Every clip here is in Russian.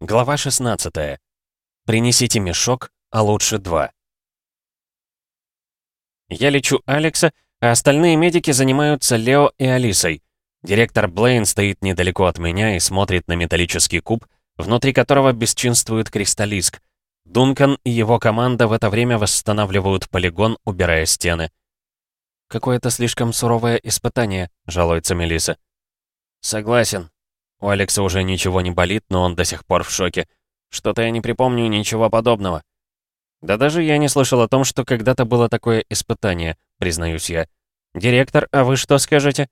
Глава 16. Принесите мешок, а лучше два. Я лечу Алекса, а остальные медики занимаются Лео и Алисой. Директор Блейн стоит недалеко от меня и смотрит на металлический куб, внутри которого бесчинствует кристаллиск. Дункан и его команда в это время восстанавливают полигон, убирая стены. «Какое-то слишком суровое испытание», — жалуется Мелиса. «Согласен», у Алекса уже ничего не болит, но он до сих пор в шоке. Что-то я не припомню ничего подобного. Да даже я не слышал о том, что когда-то было такое испытание, признаюсь я. Директор, а вы что скажете?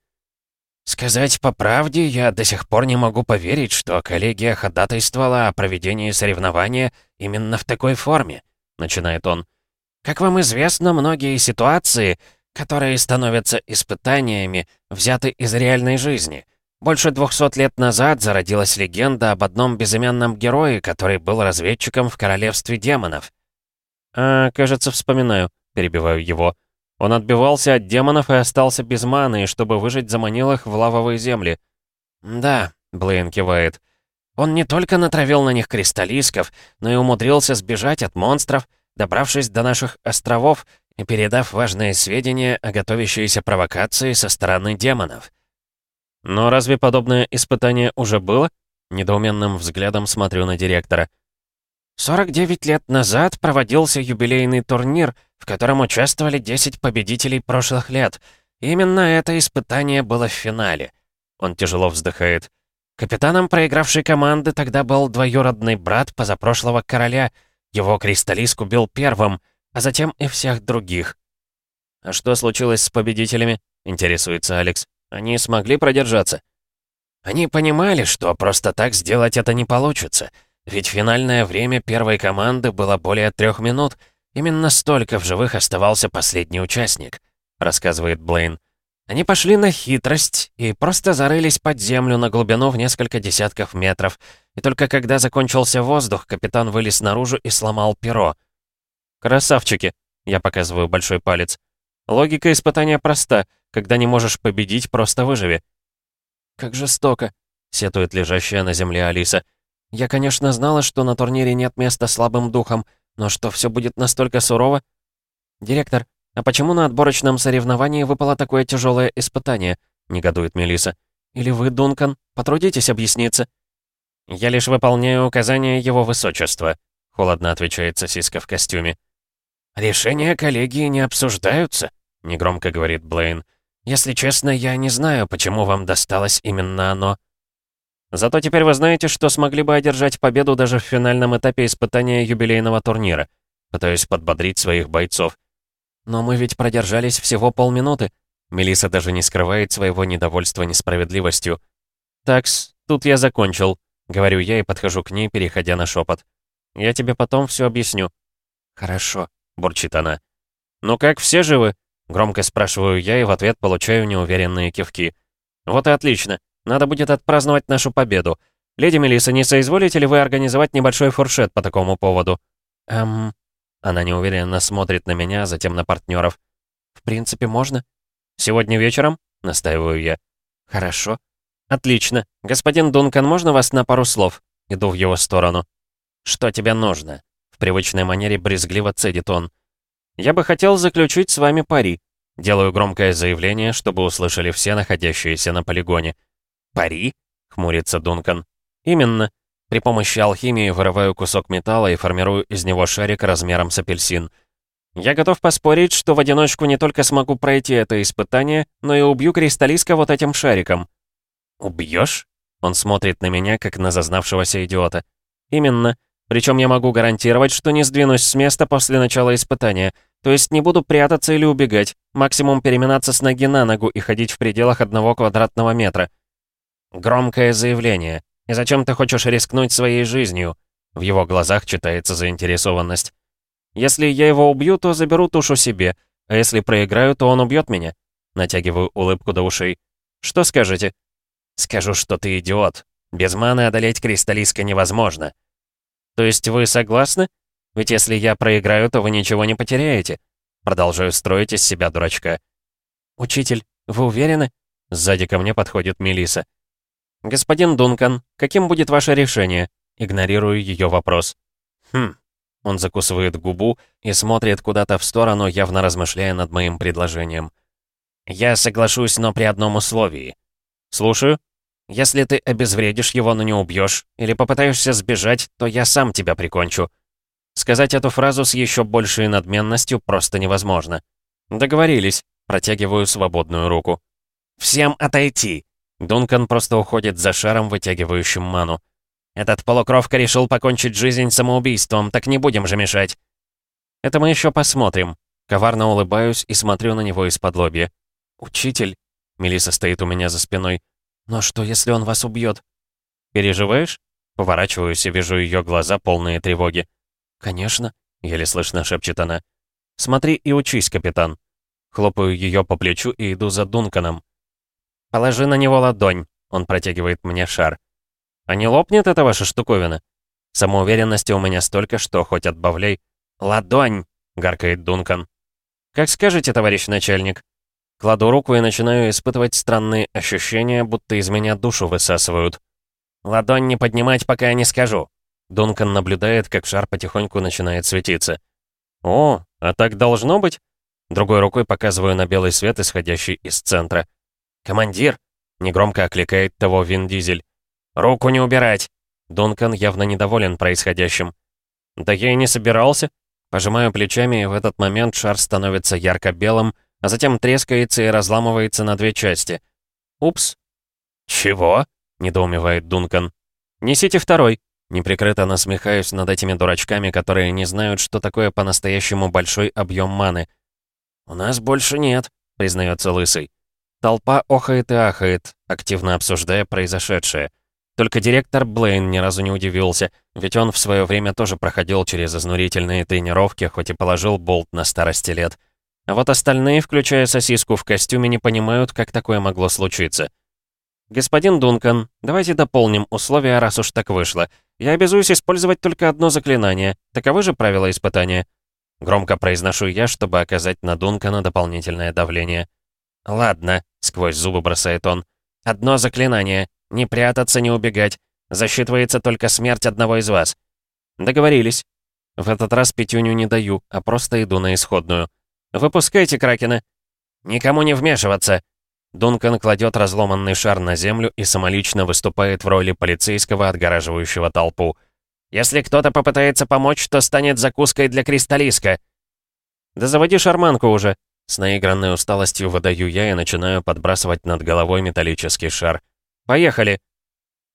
Сказать по правде, я до сих пор не могу поверить, что коллегия ходатайствовала о проведении соревнования именно в такой форме, начинает он. Как вам известно, многие ситуации, которые становятся испытаниями, взяты из реальной жизни — больше двухсот лет назад зародилась легенда об одном безымянном герое, который был разведчиком в королевстве демонов. «А, кажется, вспоминаю», — перебиваю его. Он отбивался от демонов и остался без маны, и чтобы выжить, заманил их в лавовые земли. «Да», — Блейн кивает. «Он не только натравил на них кристаллисков, но и умудрился сбежать от монстров, добравшись до наших островов и передав важные сведения о готовящейся провокации со стороны демонов». «Но разве подобное испытание уже было?» Недоуменным взглядом смотрю на директора. 49 лет назад проводился юбилейный турнир, в котором участвовали 10 победителей прошлых лет. Именно это испытание было в финале. Он тяжело вздыхает. Капитаном проигравшей команды тогда был двоюродный брат позапрошлого короля. Его кристаллиск убил первым, а затем и всех других. «А что случилось с победителями?» — интересуется Алекс. Они смогли продержаться? Они понимали, что просто так сделать это не получится. Ведь финальное время первой команды было более трех минут. Именно столько в живых оставался последний участник, рассказывает Блейн. Они пошли на хитрость и просто зарылись под землю на глубину в несколько десятков метров. И только когда закончился воздух, капитан вылез наружу и сломал перо. «Красавчики!» — я показываю большой палец. Логика испытания проста. Когда не можешь победить, просто выживи. «Как жестоко», — сетует лежащая на земле Алиса. «Я, конечно, знала, что на турнире нет места слабым духом, но что все будет настолько сурово?» «Директор, а почему на отборочном соревновании выпало такое тяжелое испытание?» — негодует Мелиса. «Или вы, Дункан, потрудитесь объясниться?» «Я лишь выполняю указания его высочества», — холодно отвечает сосиска в костюме. «Решения коллегии не обсуждаются», — негромко говорит Блейн. «Если честно, я не знаю, почему вам досталось именно оно». «Зато теперь вы знаете, что смогли бы одержать победу даже в финальном этапе испытания юбилейного турнира», пытаюсь подбодрить своих бойцов. «Но мы ведь продержались всего полминуты», Мелиса даже не скрывает своего недовольства несправедливостью. «Такс, тут я закончил», — говорю я и подхожу к ней, переходя на шепот. «Я тебе потом все объясню». «Хорошо», — бурчит она. «Ну как, все живы?» — громко спрашиваю я и в ответ получаю неуверенные кивки. «Вот и отлично. Надо будет отпраздновать нашу победу. Леди Мелисса, не соизволите ли вы организовать небольшой фуршет по такому поводу?» «Эм...» Она неуверенно смотрит на меня, затем на партнеров. «В принципе, можно?» «Сегодня вечером?» — настаиваю я. «Хорошо». «Отлично. Господин Дункан, можно вас на пару слов?» Иду в его сторону. «Что тебе нужно?» В привычной манере брезгливо цедит он. «Я бы хотел заключить с вами пари». Делаю громкое заявление, чтобы услышали все находящиеся на полигоне. «Пари?» — хмурится Дункан. «Именно. При помощи алхимии вырываю кусок металла и формирую из него шарик размером с апельсин. Я готов поспорить, что в одиночку не только смогу пройти это испытание, но и убью кристаллиска вот этим шариком». «Убьешь?» Он смотрит на меня, как на зазнавшегося идиота. «Именно. Причем я могу гарантировать, что не сдвинусь с места после начала испытания. То есть не буду прятаться или убегать. Максимум переминаться с ноги на ногу и ходить в пределах одного квадратного метра. Громкое заявление. И зачем ты хочешь рискнуть своей жизнью? В его глазах читается заинтересованность. Если я его убью, то заберу тушу себе. А если проиграю, то он убьет меня. Натягиваю улыбку до ушей. Что скажете? Скажу, что ты идиот. Без маны одолеть кристаллиска невозможно. То есть вы согласны? Ведь если я проиграю, то вы ничего не потеряете. Продолжаю строить из себя дурачка. Учитель, вы уверены? Сзади ко мне подходит Мелиса. Господин Дункан, каким будет ваше решение? игнорирую ее вопрос. «Хм». Он закусывает губу и смотрит куда-то в сторону, явно размышляя над моим предложением. «Я соглашусь, но при одном условии». «Слушаю. Если ты обезвредишь его, но не убьешь, или попытаешься сбежать, то я сам тебя прикончу». Сказать эту фразу с еще большей надменностью просто невозможно. «Договорились». Протягиваю свободную руку. «Всем отойти!» Дункан просто уходит за шаром, вытягивающим ману. «Этот полукровка решил покончить жизнь самоубийством, так не будем же мешать!» «Это мы еще посмотрим». Коварно улыбаюсь и смотрю на него из-под лобья. «Учитель?» Мелиса стоит у меня за спиной. «Но что, если он вас убьет?» «Переживаешь?» Поворачиваюсь и вижу ее глаза, полные тревоги. «Конечно», — еле слышно шепчет она. «Смотри и учись, капитан». Хлопаю ее по плечу и иду за Дунканом. «Положи на него ладонь», — он протягивает мне шар. «А не лопнет эта ваша штуковина?» Самоуверенности у меня столько, что хоть отбавляй. «Ладонь!» — гаркает Дункан. «Как скажете, товарищ начальник?» Кладу руку и начинаю испытывать странные ощущения, будто из меня душу высасывают. «Ладонь не поднимать, пока я не скажу». Дункан наблюдает, как шар потихоньку начинает светиться. «О, а так должно быть?» Другой рукой показываю на белый свет, исходящий из центра. «Командир!» — негромко окликает того Вин Дизель. «Руку не убирать!» Дункан явно недоволен происходящим. «Да я и не собирался!» Пожимаю плечами, и в этот момент шар становится ярко-белым, а затем трескается и разламывается на две части. «Упс!» «Чего?» — недоумевает Дункан. «Несите второй!» Неприкрыто насмехаюсь над этими дурачками, которые не знают, что такое по-настоящему большой объем маны — «У нас больше нет», — признается Лысый. Толпа охает и ахает, активно обсуждая произошедшее. Только директор Блейн ни разу не удивился, ведь он в свое время тоже проходил через изнурительные тренировки, хоть и положил болт на старости лет. А вот остальные, включая сосиску в костюме, не понимают, как такое могло случиться. «Господин Дункан, давайте дополним условия, раз уж так вышло. Я обязуюсь использовать только одно заклинание. Таковы же правила испытания?» Громко произношу я, чтобы оказать на Дункана дополнительное давление. «Ладно», — сквозь зубы бросает он. «Одно заклинание. Не прятаться, не убегать. Засчитывается только смерть одного из вас». «Договорились». В этот раз пятюню не даю, а просто иду на исходную. «Выпускайте Кракена». «Никому не вмешиваться». Дункан кладет разломанный шар на землю и самолично выступает в роли полицейского, отгораживающего толпу. Если кто-то попытается помочь, то станет закуской для кристаллиска». «Да заводи шарманку уже!» С наигранной усталостью выдаю я и начинаю подбрасывать над головой металлический шар. «Поехали!»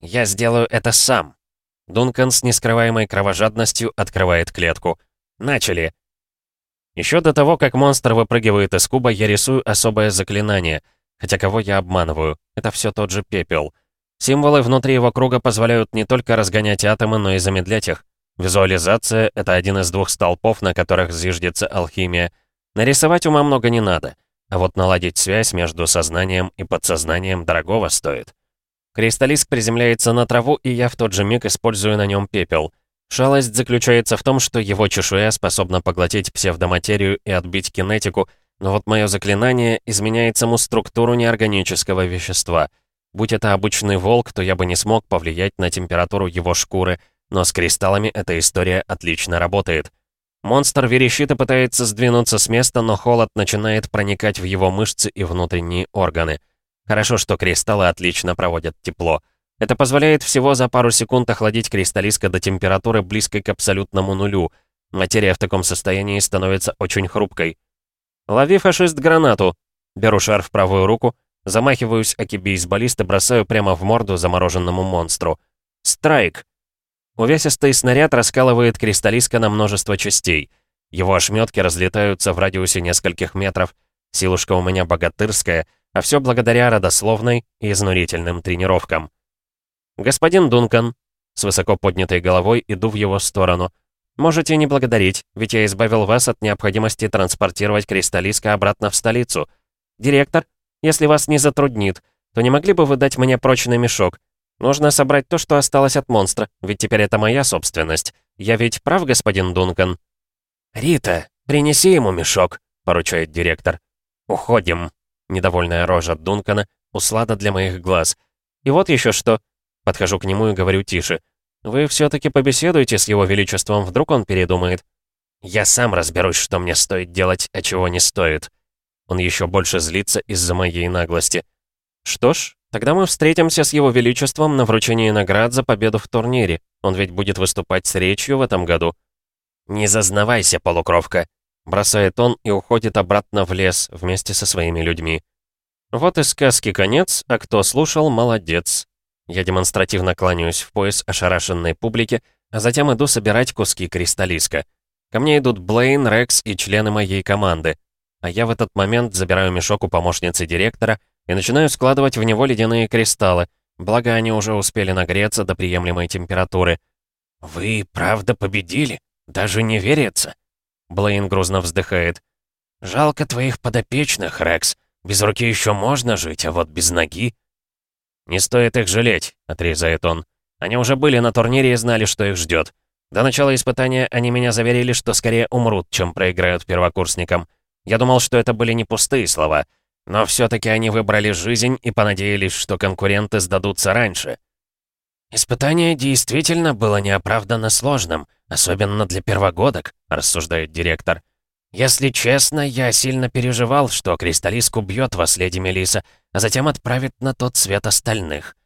«Я сделаю это сам!» Дункан с нескрываемой кровожадностью открывает клетку. «Начали!» Еще до того, как монстр выпрыгивает из куба, я рисую особое заклинание. Хотя кого я обманываю? Это все тот же пепел. Символы внутри его круга позволяют не только разгонять атомы, но и замедлять их. Визуализация — это один из двух столпов, на которых зиждется алхимия. Нарисовать ума много не надо, а вот наладить связь между сознанием и подсознанием дорогого стоит. Кристаллиск приземляется на траву, и я в тот же миг использую на нем пепел. Шалость заключается в том, что его чешуя способна поглотить псевдоматерию и отбить кинетику, но вот мое заклинание изменяет саму структуру неорганического вещества — Будь это обычный волк, то я бы не смог повлиять на температуру его шкуры, но с кристаллами эта история отлично работает. Монстр верещит и пытается сдвинуться с места, но холод начинает проникать в его мышцы и внутренние органы. Хорошо, что кристаллы отлично проводят тепло. Это позволяет всего за пару секунд охладить кристаллиска до температуры близкой к абсолютному нулю. Материя в таком состоянии становится очень хрупкой. «Лови, фашист, гранату!» Беру шар в правую руку, Замахиваюсь аки бейсболист и бросаю прямо в морду замороженному монстру. Страйк! Увесистый снаряд раскалывает кристаллиска на множество частей. Его ошметки разлетаются в радиусе нескольких метров. Силушка у меня богатырская, а все благодаря родословной и изнурительным тренировкам. «Господин Дункан», с высоко поднятой головой иду в его сторону. «Можете не благодарить, ведь я избавил вас от необходимости транспортировать кристаллиска обратно в столицу. Директор, если вас не затруднит, то не могли бы вы дать мне прочный мешок? Нужно собрать то, что осталось от монстра, ведь теперь это моя собственность. Я ведь прав, господин Дункан?» «Рита, принеси ему мешок», — поручает директор. «Уходим». Недовольная рожа Дункана, услада для моих глаз. «И вот еще что». Подхожу к нему и говорю тише. Вы все-таки побеседуете с его величеством, вдруг он передумает. Я сам разберусь, что мне стоит делать, а чего не стоит. Он еще больше злится из-за моей наглости. Что ж, тогда мы встретимся с его величеством на вручении наград за победу в турнире. Он ведь будет выступать с речью в этом году. Не зазнавайся, полукровка. Бросает он и уходит обратно в лес вместе со своими людьми. Вот и сказки конец, а кто слушал, молодец. Я демонстративно кланяюсь в пояс ошарашенной публике, а затем иду собирать куски кристаллиска. Ко мне идут Блейн, Рекс и члены моей команды. А я в этот момент забираю мешок у помощницы директора и начинаю складывать в него ледяные кристаллы, благо они уже успели нагреться до приемлемой температуры. «Вы правда победили? Даже не верится?» Блейн грузно вздыхает. «Жалко твоих подопечных, Рекс. Без руки еще можно жить, а вот без ноги...» «Не стоит их жалеть», — отрезает он. «Они уже были на турнире и знали, что их ждет. До начала испытания они меня заверили, что скорее умрут, чем проиграют первокурсникам. Я думал, что это были не пустые слова, но все-таки они выбрали жизнь и понадеялись, что конкуренты сдадутся раньше». «Испытание действительно было неоправданно сложным, особенно для первогодок», — рассуждает директор. «Если честно, я сильно переживал, что Кристаллиск убьет вас, леди Мелиса, а затем отправит на тот свет остальных».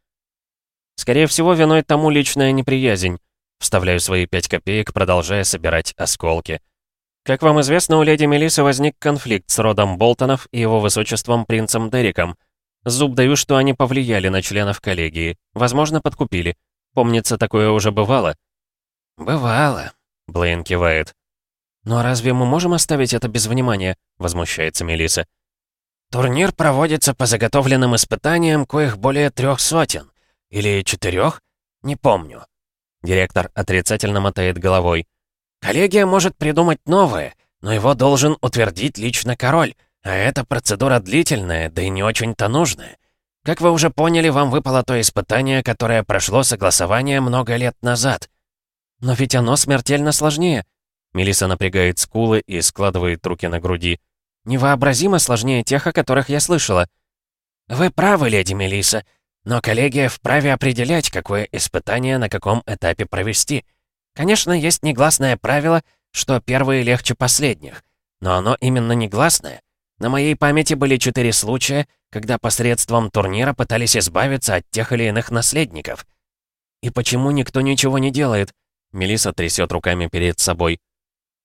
«Скорее всего, виной тому личная неприязнь». Вставляю свои пять копеек, продолжая собирать осколки. Как вам известно, у леди Мелисы возник конфликт с родом Болтонов и его высочеством принцем Дериком. Зуб даю, что они повлияли на членов коллегии. Возможно, подкупили. Помнится, такое уже бывало. «Бывало», — Блейн кивает. «Но разве мы можем оставить это без внимания?» — возмущается Мелиса. «Турнир проводится по заготовленным испытаниям, коих более трех сотен. Или четырех? Не помню». Директор отрицательно мотает головой. «Коллегия может придумать новое, но его должен утвердить лично король, а эта процедура длительная, да и не очень-то нужная. Как вы уже поняли, вам выпало то испытание, которое прошло согласование много лет назад. Но ведь оно смертельно сложнее. Мелиса напрягает скулы и складывает руки на груди. Невообразимо сложнее тех, о которых я слышала. Вы правы, леди Мелиса, но коллегия вправе определять, какое испытание на каком этапе провести. Конечно, есть негласное правило, что первые легче последних, но оно именно негласное. На моей памяти были четыре случая, когда посредством турнира пытались избавиться от тех или иных наследников. И почему никто ничего не делает? Мелиса трясет руками перед собой.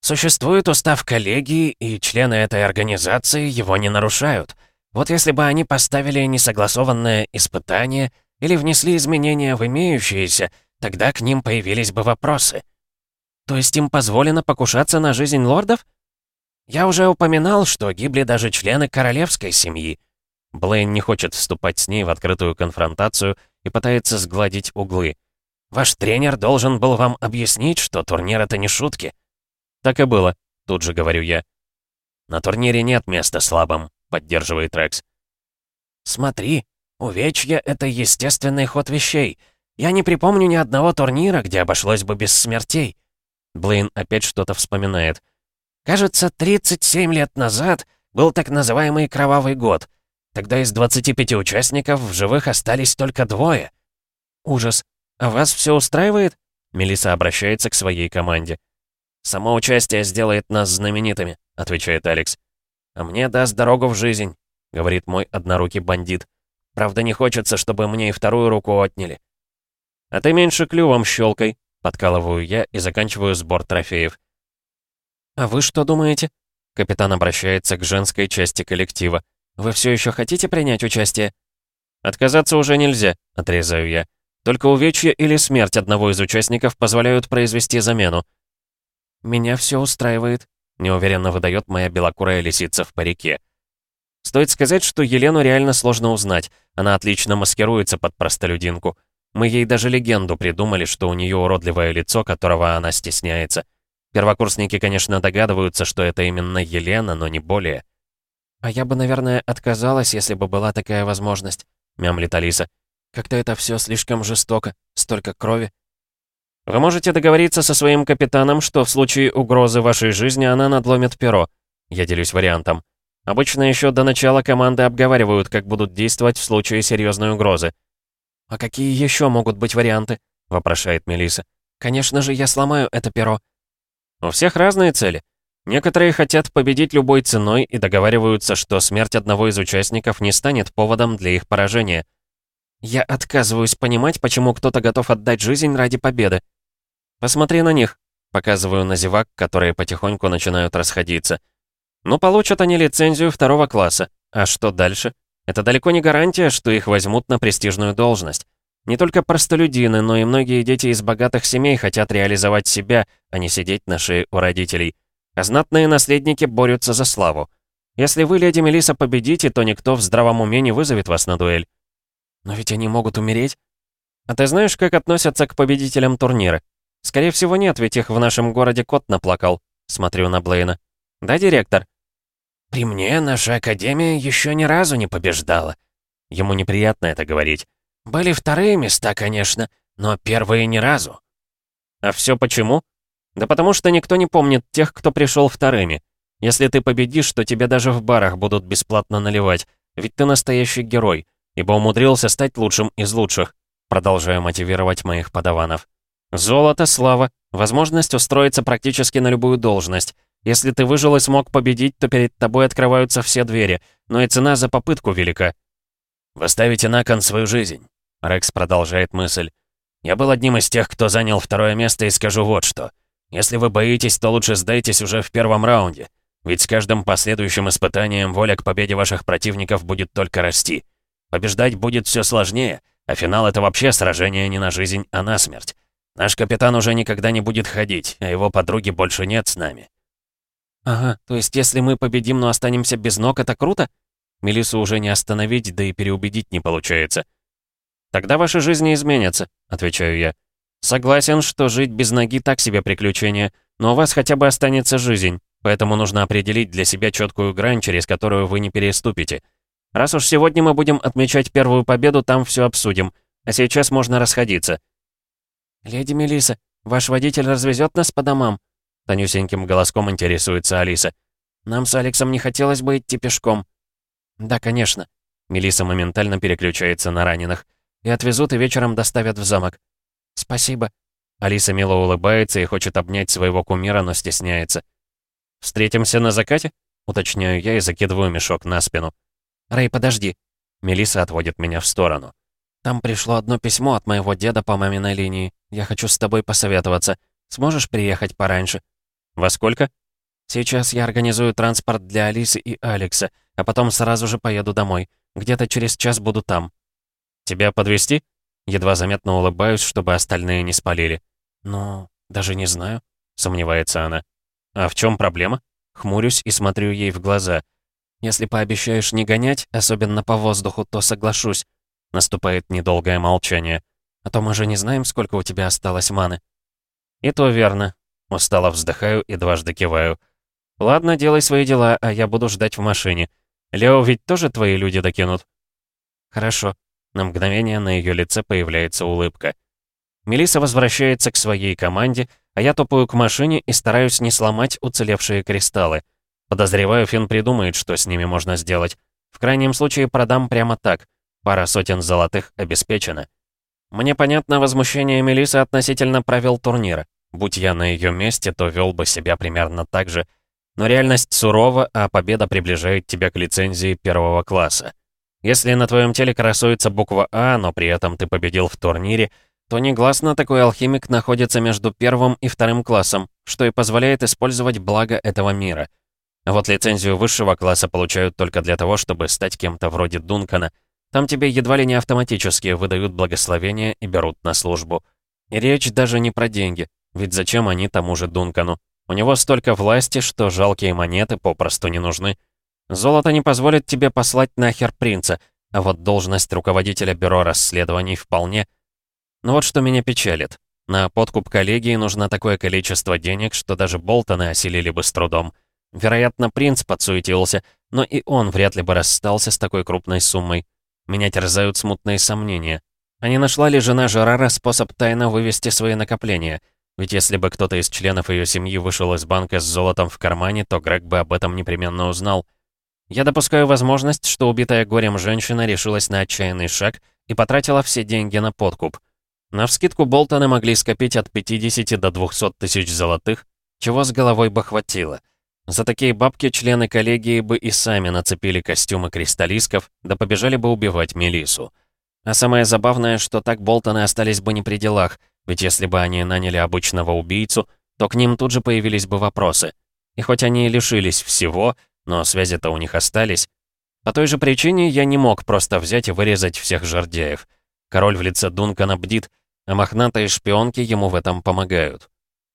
Существует устав коллегии, и члены этой организации его не нарушают. Вот если бы они поставили несогласованное испытание или внесли изменения в имеющиеся, тогда к ним появились бы вопросы. То есть им позволено покушаться на жизнь лордов? Я уже упоминал, что гибли даже члены королевской семьи. Блейн не хочет вступать с ней в открытую конфронтацию и пытается сгладить углы. Ваш тренер должен был вам объяснить, что турнир — это не шутки. Так и было, тут же говорю я. На турнире нет места слабым, поддерживает Рекс. Смотри, увечья — это естественный ход вещей. Я не припомню ни одного турнира, где обошлось бы без смертей. Блейн опять что-то вспоминает. Кажется, 37 лет назад был так называемый «Кровавый год». Тогда из 25 участников в живых остались только двое. Ужас. А вас все устраивает? Мелиса обращается к своей команде. «Само участие сделает нас знаменитыми», — отвечает Алекс. «А мне даст дорогу в жизнь», — говорит мой однорукий бандит. «Правда, не хочется, чтобы мне и вторую руку отняли». «А ты меньше клювом щелкай», — подкалываю я и заканчиваю сбор трофеев. «А вы что думаете?» Капитан обращается к женской части коллектива. «Вы все еще хотите принять участие?» «Отказаться уже нельзя», — отрезаю я. «Только увечье или смерть одного из участников позволяют произвести замену. «Меня все устраивает», — неуверенно выдает моя белокурая лисица в парике. Стоит сказать, что Елену реально сложно узнать. Она отлично маскируется под простолюдинку. Мы ей даже легенду придумали, что у нее уродливое лицо, которого она стесняется. Первокурсники, конечно, догадываются, что это именно Елена, но не более. «А я бы, наверное, отказалась, если бы была такая возможность», — мямлит Алиса. «Как-то это все слишком жестоко, столько крови». Вы можете договориться со своим капитаном, что в случае угрозы вашей жизни она надломит перо. Я делюсь вариантом. Обычно еще до начала команды обговаривают, как будут действовать в случае серьезной угрозы. А какие еще могут быть варианты? — вопрошает Мелиса. «Конечно же, я сломаю это перо». «У всех разные цели. Некоторые хотят победить любой ценой и договариваются, что смерть одного из участников не станет поводом для их поражения». «Я отказываюсь понимать, почему кто-то готов отдать жизнь ради победы». «Посмотри на них», — показываю на зевак, которые потихоньку начинают расходиться. «Ну, получат они лицензию второго класса. А что дальше? Это далеко не гарантия, что их возьмут на престижную должность. Не только простолюдины, но и многие дети из богатых семей хотят реализовать себя, а не сидеть на шее у родителей. А знатные наследники борются за славу. Если вы, леди Мелиса, победите, то никто в здравом уме не вызовет вас на дуэль. Но ведь они могут умереть. А ты знаешь, как относятся к победителям турнира? Скорее всего, нет, ведь их в нашем городе кот наплакал. Смотрю на Блейна. Да, директор? «При мне наша Академия еще ни разу не побеждала». Ему неприятно это говорить. «Были вторые места, конечно, но первые ни разу». «А все почему?» «Да потому что никто не помнит тех, кто пришел вторыми. Если ты победишь, то тебе даже в барах будут бесплатно наливать, ведь ты настоящий герой, ибо умудрился стать лучшим из лучших». Продолжаю мотивировать моих подаванов. «Золото, слава, возможность устроиться практически на любую должность». Если ты выжил и смог победить, то перед тобой открываются все двери, но и цена за попытку велика». «Вы ставите на кон свою жизнь», — Рекс продолжает мысль. «Я был одним из тех, кто занял второе место, и скажу вот что. Если вы боитесь, то лучше сдайтесь уже в первом раунде, ведь с каждым последующим испытанием воля к победе ваших противников будет только расти. Побеждать будет все сложнее, а финал — это вообще сражение не на жизнь, а на смерть. Наш капитан уже никогда не будет ходить, а его подруги больше нет с нами. «Ага, то есть если мы победим, но останемся без ног, это круто?» Мелису уже не остановить, да и переубедить не получается. «Тогда ваши жизни изменятся», — отвечаю я. «Согласен, что жить без ноги так себе приключение, но у вас хотя бы останется жизнь, поэтому нужно определить для себя четкую грань, через которую вы не переступите. Раз уж сегодня мы будем отмечать первую победу, там все обсудим, а сейчас можно расходиться». «Леди Мелиса, ваш водитель развезет нас по домам?» Тонюсеньким голоском интересуется Алиса. «Нам с Алексом не хотелось бы идти пешком». «Да, конечно». Мелиса моментально переключается на раненых. «И отвезут, и вечером доставят в замок». «Спасибо». Алиса мило улыбается и хочет обнять своего кумира, но стесняется. «Встретимся на закате?» Уточняю я и закидываю мешок на спину. «Рэй, подожди». Мелиса отводит меня в сторону. «Там пришло одно письмо от моего деда по маминой линии. Я хочу с тобой посоветоваться. Сможешь приехать пораньше?» «Во сколько?» «Сейчас я организую транспорт для Алисы и Алекса, а потом сразу же поеду домой. Где-то через час буду там». «Тебя подвести? Едва заметно улыбаюсь, чтобы остальные не спалили. «Ну, даже не знаю», — сомневается она. «А в чем проблема?» Хмурюсь и смотрю ей в глаза. «Если пообещаешь не гонять, особенно по воздуху, то соглашусь». Наступает недолгое молчание. «А то мы же не знаем, сколько у тебя осталось маны». «И то верно. Устало вздыхаю и дважды киваю. «Ладно, делай свои дела, а я буду ждать в машине. Лео ведь тоже твои люди докинут?» «Хорошо». На мгновение на ее лице появляется улыбка. Мелиса возвращается к своей команде, а я топаю к машине и стараюсь не сломать уцелевшие кристаллы. Подозреваю, Финн придумает, что с ними можно сделать. В крайнем случае продам прямо так. Пара сотен золотых обеспечена. Мне понятно возмущение Мелисы относительно правил турнира. Будь я на ее месте, то вел бы себя примерно так же. Но реальность сурова, а победа приближает тебя к лицензии первого класса. Если на твоем теле красуется буква А, но при этом ты победил в турнире, то негласно такой алхимик находится между первым и вторым классом, что и позволяет использовать благо этого мира. А вот лицензию высшего класса получают только для того, чтобы стать кем-то вроде Дункана. Там тебе едва ли не автоматически выдают благословение и берут на службу. И речь даже не про деньги. Ведь зачем они тому же Дункану? У него столько власти, что жалкие монеты попросту не нужны. Золото не позволит тебе послать нахер принца, а вот должность руководителя бюро расследований вполне. Но вот что меня печалит. На подкуп коллегии нужно такое количество денег, что даже Болтоны осилили бы с трудом. Вероятно, принц подсуетился, но и он вряд ли бы расстался с такой крупной суммой. Меня терзают смутные сомнения. А не нашла ли жена Жерара способ тайно вывести свои накопления — ведь если бы кто-то из членов ее семьи вышел из банка с золотом в кармане, то Грег бы об этом непременно узнал. Я допускаю возможность, что убитая горем женщина решилась на отчаянный шаг и потратила все деньги на подкуп. Навскидку Болтоны могли скопить от 50 до 200 тысяч золотых, чего с головой бы хватило. За такие бабки члены коллегии бы и сами нацепили костюмы кристаллисков, да побежали бы убивать Мелису. А самое забавное, что так Болтоны остались бы не при делах, ведь если бы они наняли обычного убийцу, то к ним тут же появились бы вопросы. И хоть они и лишились всего, но связи-то у них остались. По той же причине я не мог просто взять и вырезать всех жердяев. Король в лице Дункана бдит, а мохнатые шпионки ему в этом помогают.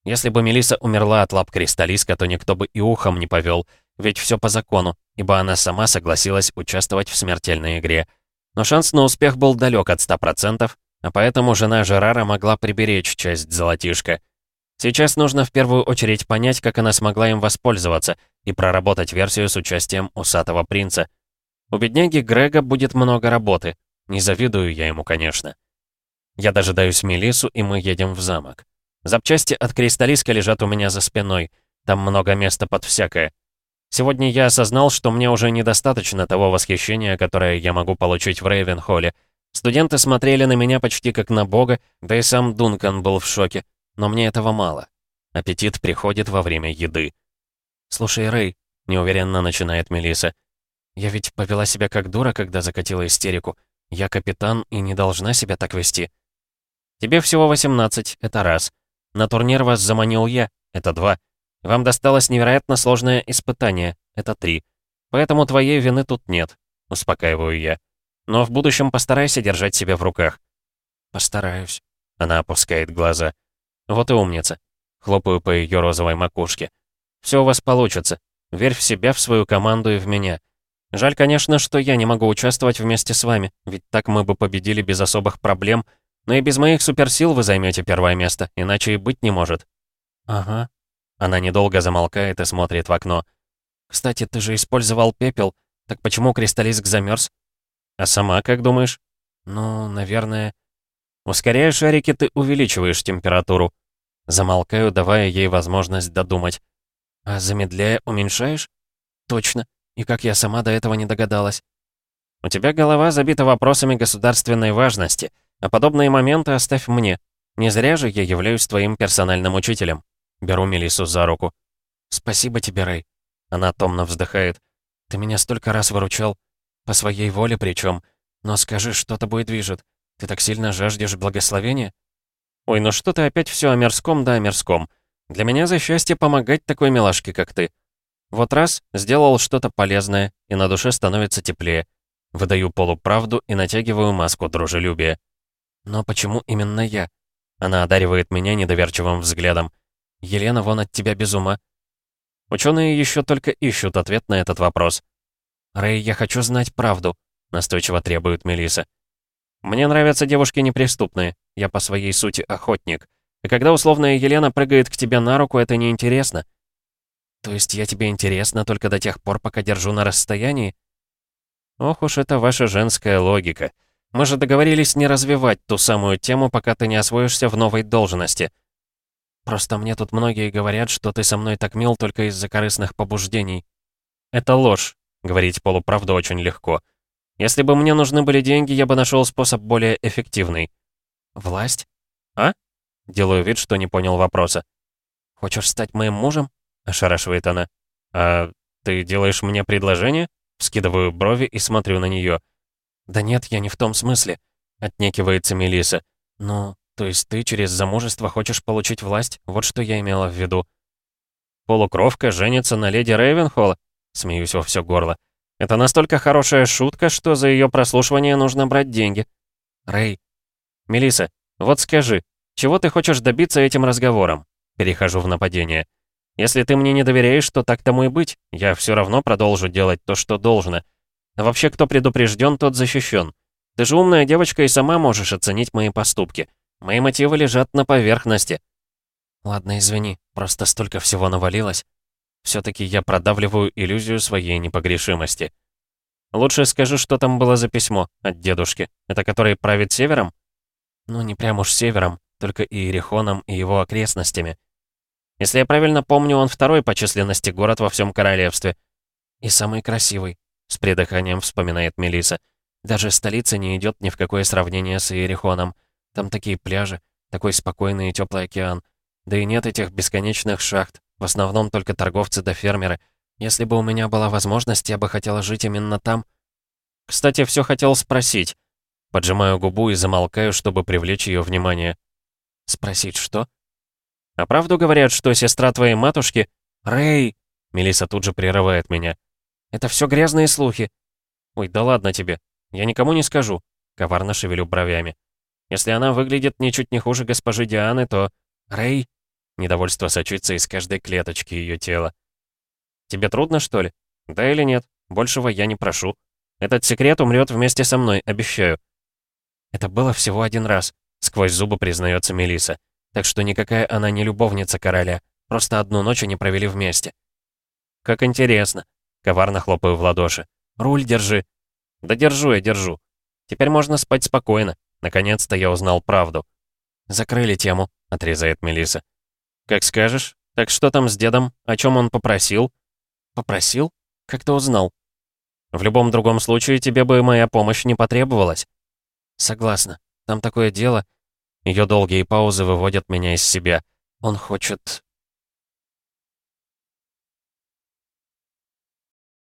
Если бы Мелиса умерла от лап Кристаллиска, то никто бы и ухом не повел, ведь все по закону, ибо она сама согласилась участвовать в смертельной игре. Но шанс на успех был далек от 100%, а поэтому жена Жерара могла приберечь часть золотишка. Сейчас нужно в первую очередь понять, как она смогла им воспользоваться, и проработать версию с участием усатого принца. У бедняги Грега будет много работы. Не завидую я ему, конечно. Я дожидаюсь Мелису, и мы едем в замок. Запчасти от кристаллиска лежат у меня за спиной. Там много места под всякое. Сегодня я осознал, что мне уже недостаточно того восхищения, которое я могу получить в Рейвенхолле. Студенты смотрели на меня почти как на бога, да и сам Дункан был в шоке. Но мне этого мало. Аппетит приходит во время еды. «Слушай, Рэй», — неуверенно начинает Мелиса, «я ведь повела себя как дура, когда закатила истерику. Я капитан и не должна себя так вести». Тебе всего 18, это раз. На турнир вас заманил я, это два. Вам досталось невероятно сложное испытание, это три. Поэтому твоей вины тут нет, успокаиваю я. Но в будущем постарайся держать себя в руках. Постараюсь. Она опускает глаза. Вот и умница. Хлопаю по ее розовой макушке. Все у вас получится. Верь в себя, в свою команду и в меня. Жаль, конечно, что я не могу участвовать вместе с вами, ведь так мы бы победили без особых проблем, но и без моих суперсил вы займете первое место, иначе и быть не может». «Ага». Она недолго замолкает и смотрит в окно. «Кстати, ты же использовал пепел. Так почему кристаллиск замерз? «А сама как думаешь?» «Ну, наверное...» «Ускоряя шарики, ты увеличиваешь температуру». Замолкаю, давая ей возможность додумать. «А замедляя, уменьшаешь?» «Точно. И как я сама до этого не догадалась?» «У тебя голова забита вопросами государственной важности». А подобные моменты оставь мне. Не зря же я являюсь твоим персональным учителем. Беру Мелису за руку. Спасибо тебе, Рэй. Она томно вздыхает. Ты меня столько раз выручал. По своей воле причем. Но скажи, что тобой движет? Ты так сильно жаждешь благословения? Ой, ну что ты опять все о мирском да о мирском. Для меня за счастье помогать такой милашке, как ты. Вот раз, сделал что-то полезное, и на душе становится теплее. Выдаю полуправду и натягиваю маску дружелюбия. «Но почему именно я?» Она одаривает меня недоверчивым взглядом. «Елена вон от тебя без ума». Ученые еще только ищут ответ на этот вопрос. «Рэй, я хочу знать правду», — настойчиво требует Мелиса. «Мне нравятся девушки неприступные. Я по своей сути охотник. И когда условная Елена прыгает к тебе на руку, это неинтересно». «То есть я тебе интересна только до тех пор, пока держу на расстоянии?» «Ох уж это ваша женская логика. Мы же договорились не развивать ту самую тему, пока ты не освоишься в новой должности. Просто мне тут многие говорят, что ты со мной так мил только из-за корыстных побуждений. Это ложь. Говорить полуправду очень легко. Если бы мне нужны были деньги, я бы нашел способ более эффективный. Власть? А? Делаю вид, что не понял вопроса. Хочешь стать моим мужем? Ошарашивает она. А ты делаешь мне предложение? Скидываю брови и смотрю на нее. «Да нет, я не в том смысле», — отнекивается Мелиса. «Ну, то есть ты через замужество хочешь получить власть? Вот что я имела в виду». «Полукровка женится на леди Рейвенхолла?» Смеюсь во все горло. «Это настолько хорошая шутка, что за ее прослушивание нужно брать деньги». «Рэй». Мелиса, вот скажи, чего ты хочешь добиться этим разговором?» Перехожу в нападение. «Если ты мне не доверяешь, то так тому и быть. Я все равно продолжу делать то, что должно. А вообще, кто предупрежден, тот защищен. Ты же умная девочка и сама можешь оценить мои поступки. Мои мотивы лежат на поверхности. Ладно, извини, просто столько всего навалилось. Все-таки я продавливаю иллюзию своей непогрешимости. Лучше скажи, что там было за письмо от дедушки. Это который правит севером? Ну, не прям уж севером, только Иерихоном, и его окрестностями. Если я правильно помню, он второй по численности город во всем королевстве. И самый красивый. С придыханием вспоминает Мелиса. Даже столица не идет ни в какое сравнение с Иерихоном. Там такие пляжи, такой спокойный и теплый океан. Да и нет этих бесконечных шахт. В основном только торговцы да фермеры. Если бы у меня была возможность, я бы хотела жить именно там. Кстати, все хотел спросить. Поджимаю губу и замолкаю, чтобы привлечь ее внимание. Спросить что? А правду говорят, что сестра твоей матушки... Рэй! Мелиса тут же прерывает меня. Это все грязные слухи. Ой, да ладно тебе. Я никому не скажу. Коварно шевелю бровями. Если она выглядит ничуть не хуже госпожи Дианы, то... Рэй... Недовольство сочится из каждой клеточки ее тела. Тебе трудно, что ли? Да или нет? Большего я не прошу. Этот секрет умрет вместе со мной, обещаю. Это было всего один раз, сквозь зубы признается Мелиса. Так что никакая она не любовница короля. Просто одну ночь они провели вместе. Как интересно. Коварно хлопаю в ладоши. Руль держи. Да держу я, держу. Теперь можно спать спокойно. Наконец-то я узнал правду. «Закрыли тему», — отрезает Мелиса. «Как скажешь. Так что там с дедом? О чем он попросил?» «Попросил? Как ты узнал?» «В любом другом случае тебе бы моя помощь не потребовалась». «Согласна. Там такое дело...» Ее долгие паузы выводят меня из себя. Он хочет